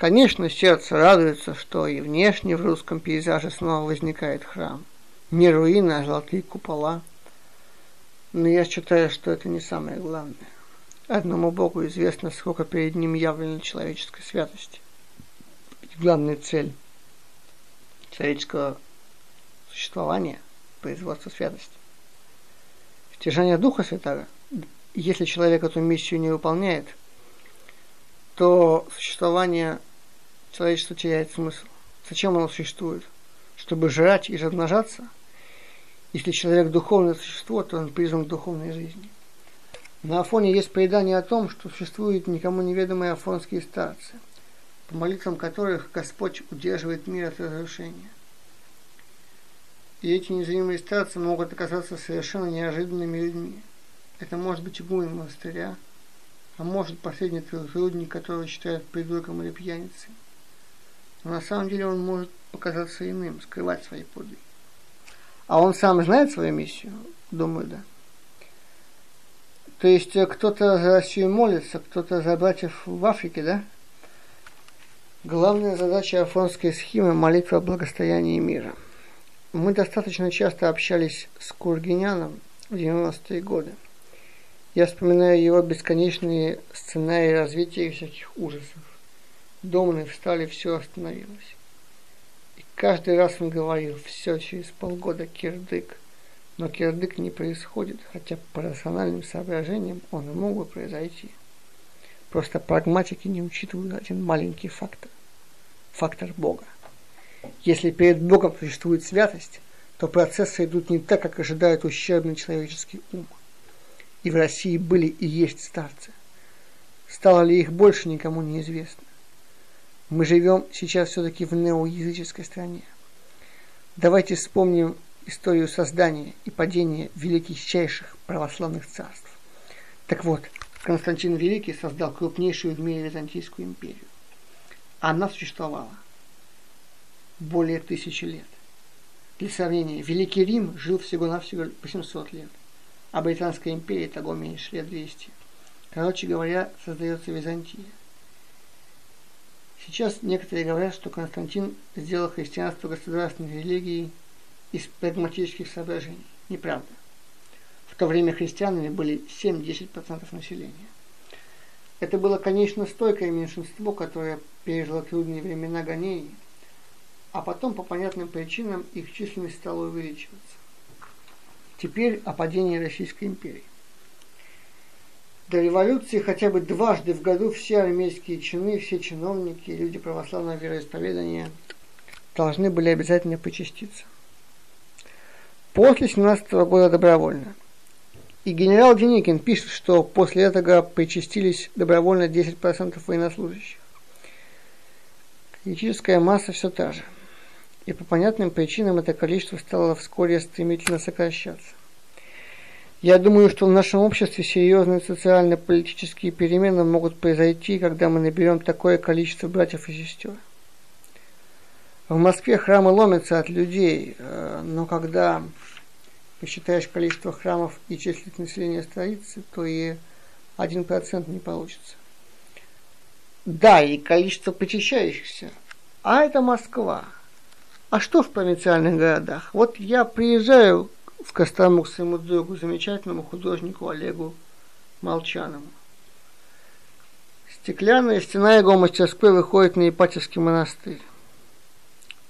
Конечно, сердце радуется, что и внешне в русском пейзаже снова возникает храм. Не руины, а золотые купола. Но я считаю, что это не самое главное. Одному Богу известно, сколько перед ним явлено человеческой святости. Ведь главная цель человеческого существования – производство святости. Стяжание Духа Святого, если человек эту миссию не выполняет, то существование человечества теряет смысл. Зачем оно существует? Чтобы жрать и размножаться? Если человек духовное существо, то он призван к духовной жизни – на Афоне есть предание о том, что существуют никому неведомые афонские старцы, по молитвам которых Господь удерживает мир от разрушения. И эти незримые старцы могут оказаться совершенно неожиданными людьми. Это может быть игумен монастыря, а может последний трудник, которого считают придурком или пьяницей. Но на самом деле он может показаться иным, скрывать свои подвиги. А он сам знает свою миссию? Думаю, да. То есть э, кто-то за Россию молится, кто-то за братьев в Африке, да? Главная задача афонской схемы – молитва о благостоянии мира. Мы достаточно часто общались с Кургиняном в 90-е годы. Я вспоминаю его бесконечные сценарии развития всяких ужасов. Домны встали, все остановилось. И каждый раз он говорил, все через полгода кирдык – но кирдык не происходит, хотя по рациональным соображениям он и мог бы произойти. Просто прагматики не учитывают один маленький фактор. Фактор Бога. Если перед Богом существует святость, то процессы идут не так, как ожидает ущербный человеческий ум. И в России были и есть старцы. Стало ли их больше, никому не известно. Мы живем сейчас все-таки в неоязыческой стране. Давайте вспомним историю создания и падения величайших православных царств. Так вот, Константин Великий создал крупнейшую в мире Византийскую империю. Она существовала более тысячи лет. Для сравнения, Великий Рим жил всего-навсего 800 лет, а Британская империя того меньше, лет 200. Короче говоря, создается Византия. Сейчас некоторые говорят, что Константин сделал христианство государственной религией из прагматических соображений. Неправда. В то время христианами были 7-10% населения. Это было, конечно, стойкое меньшинство, которое пережило трудные времена гонений, а потом по понятным причинам их численность стала увеличиваться. Теперь о падении Российской империи. До революции хотя бы дважды в году все армейские чины, все чиновники, люди православного вероисповедания должны были обязательно почаститься после 17 года добровольно. И генерал Деникин пишет, что после этого причастились добровольно 10% военнослужащих. Критическая масса все та же. И по понятным причинам это количество стало вскоре стремительно сокращаться. Я думаю, что в нашем обществе серьезные социально-политические перемены могут произойти, когда мы наберем такое количество братьев и сестер. В Москве храмы ломятся от людей, э, но когда посчитаешь количество храмов и численность населения столицы, то и один процент не получится. Да, и количество почищающихся. А это Москва. А что в провинциальных городах? Вот я приезжаю в Кострому к своему другу, замечательному художнику Олегу Молчаному. Стеклянная стена его мастерской выходит на Ипатьевский монастырь.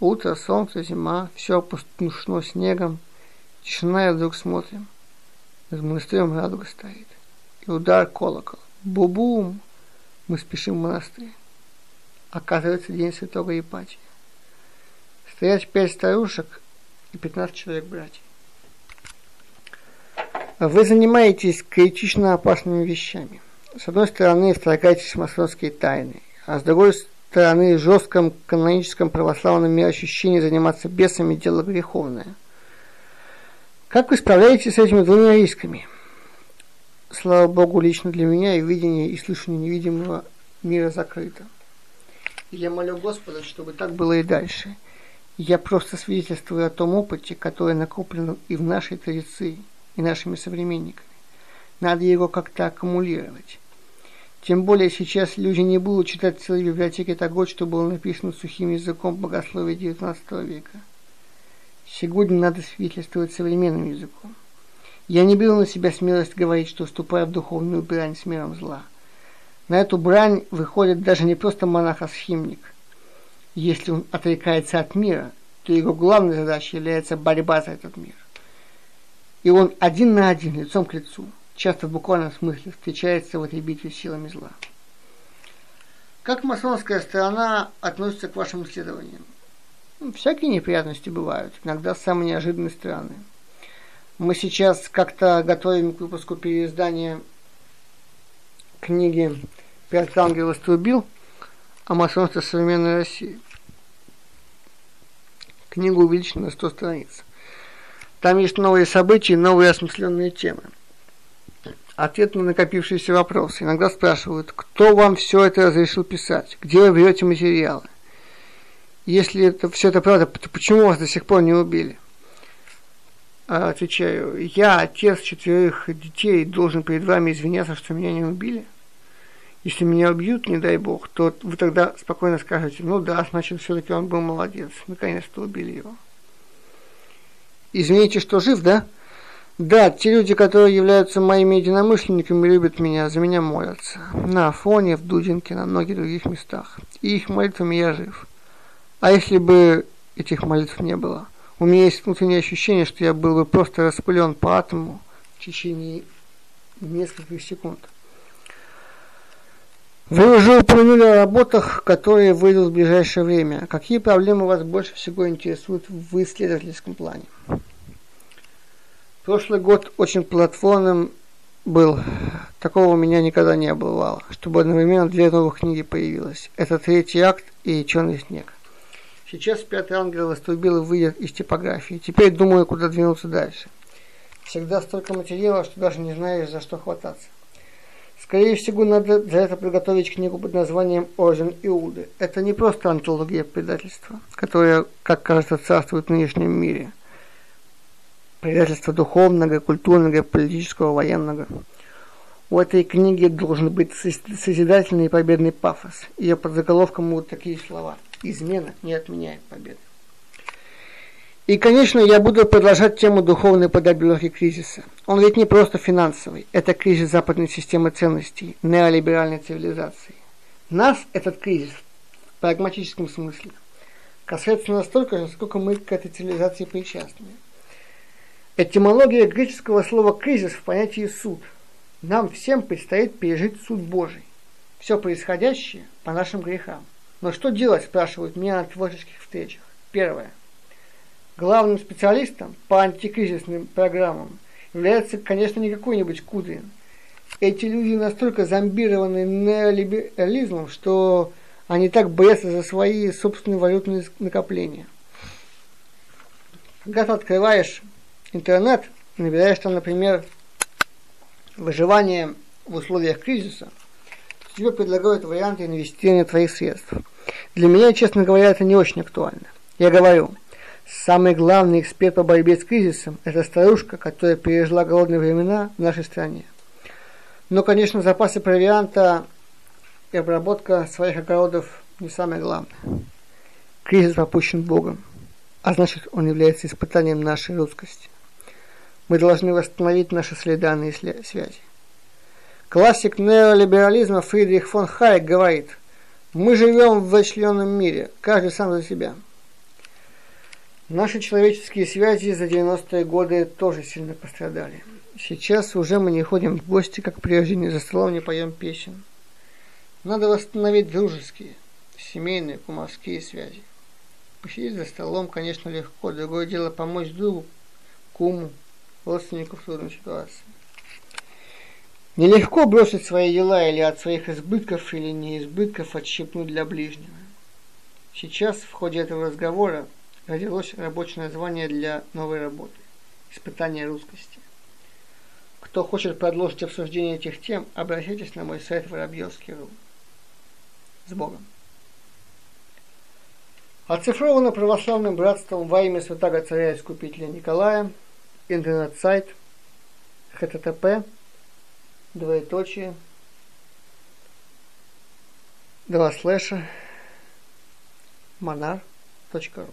Утро, солнце, зима, все опустошено снегом. Тишина, и вдруг смотрим. Над монастырем радуга стоит. И удар колокола. Бу-бум! Мы спешим в монастырь. Оказывается, день святого Ипатия. Стоят пять старушек и пятнадцать человек братьев. Вы занимаетесь критично опасными вещами. С одной стороны, вторгаетесь в масонские тайны, а с другой стороны, в жестком каноническом православном мироощущении заниматься бесами – дело греховное – как вы справляетесь с этими двумя рисками? Слава Богу, лично для меня и видение, и слышание невидимого мира закрыто. Я молю Господа, чтобы так было и дальше. Я просто свидетельствую о том опыте, который накоплен и в нашей традиции, и нашими современниками. Надо его как-то аккумулировать. Тем более сейчас люди не будут читать целые библиотеки того, что было написано сухим языком богословия XIX века. Сегодня надо свидетельствовать современным языком. Я не беру на себя смелость говорить, что вступаю в духовную брань с миром зла. На эту брань выходит даже не просто монах, а схимник. Если он отрекается от мира, то его главной задачей является борьба за этот мир. И он один на один, лицом к лицу – часто в буквальном смысле встречается в этой с силами зла. Как масонская сторона относится к вашим исследованиям? Ну, всякие неприятности бывают, иногда самые неожиданные стороны. Мы сейчас как-то готовим к выпуску переиздания книги «Пять ангелов струбил» о масонстве современной России. Книга увеличена на 100 страниц. Там есть новые события, новые осмысленные темы – ответ на накопившиеся вопросы. Иногда спрашивают, кто вам все это разрешил писать, где вы берете материалы. Если это, все это правда, то почему вас до сих пор не убили? А, отвечаю, я, отец четверых детей, должен перед вами извиняться, что меня не убили. Если меня убьют, не дай бог, то вы тогда спокойно скажете, ну да, значит, все-таки он был молодец, наконец-то убили его. Извините, что жив, да? Да, те люди, которые являются моими единомышленниками, любят меня, за меня молятся. На Афоне, в Дудинке, на многих других местах. И их молитвами я жив. А если бы этих молитв не было? У меня есть внутреннее ощущение, что я был бы просто распылен по атому в течение нескольких секунд. Вы уже упомянули о работах, которые выйдут в ближайшее время. Какие проблемы вас больше всего интересуют в исследовательском плане? Прошлый год очень плодотворным был. Такого у меня никогда не бывало, чтобы одновременно две новых книги появилось. Это третий акт и черный снег. Сейчас пятый ангел вострубил и выйдет из типографии. Теперь думаю, куда двинуться дальше. Всегда столько материала, что даже не знаешь, за что хвататься. Скорее всего, надо для этого приготовить книгу под названием «Орден Иуды». Это не просто антология предательства, которая, как кажется, царствует в нынешнем мире – предательства духовного, культурного, политического, военного. У этой книги должен быть созидательный и победный пафос. Ее под заголовком будут такие слова. Измена не отменяет победы. И, конечно, я буду продолжать тему духовной подоплеки кризиса. Он ведь не просто финансовый. Это кризис западной системы ценностей, неолиберальной цивилизации. Нас этот кризис в прагматическом смысле касается настолько, насколько мы к этой цивилизации причастны. Этимология греческого слова «кризис» в понятии «суд». Нам всем предстоит пережить суд Божий. Все происходящее по нашим грехам. Но что делать, спрашивают меня на творческих встречах. Первое. Главным специалистом по антикризисным программам является, конечно, не какой-нибудь Кудрин. Эти люди настолько зомбированы неолиберализмом, что они так боятся за свои собственные валютные накопления. Когда ты открываешь интернет, набираешь там, например, выживание в условиях кризиса, тебе предлагают варианты инвестирования твоих средств. Для меня, честно говоря, это не очень актуально. Я говорю, самый главный эксперт по борьбе с кризисом – это старушка, которая пережила голодные времена в нашей стране. Но, конечно, запасы провианта и обработка своих огородов не самое главное. Кризис пропущен Богом, а значит, он является испытанием нашей русскости. Мы должны восстановить наши следанные связи. Классик неолиберализма Фридрих фон Хайек говорит, мы живем в вычлененном мире, каждый сам за себя. Наши человеческие связи за 90-е годы тоже сильно пострадали. Сейчас уже мы не ходим в гости, как прежде, не за столом не поем песен. Надо восстановить дружеские, семейные, кумовские связи. Посидеть за столом, конечно, легко. Другое дело помочь другу, куму, родственников в трудной ситуации. Нелегко бросить свои дела или от своих избытков или неизбытков отщипнуть для ближнего. Сейчас в ходе этого разговора родилось рабочее название для новой работы – «Испытание русскости». Кто хочет продолжить обсуждение этих тем, обращайтесь на мой сайт Воробьевский.ру. С Богом! Оцифровано православным братством во имя святого царя Искупителя Николая – интернет-сайт http двоеточие два слэша monar.ru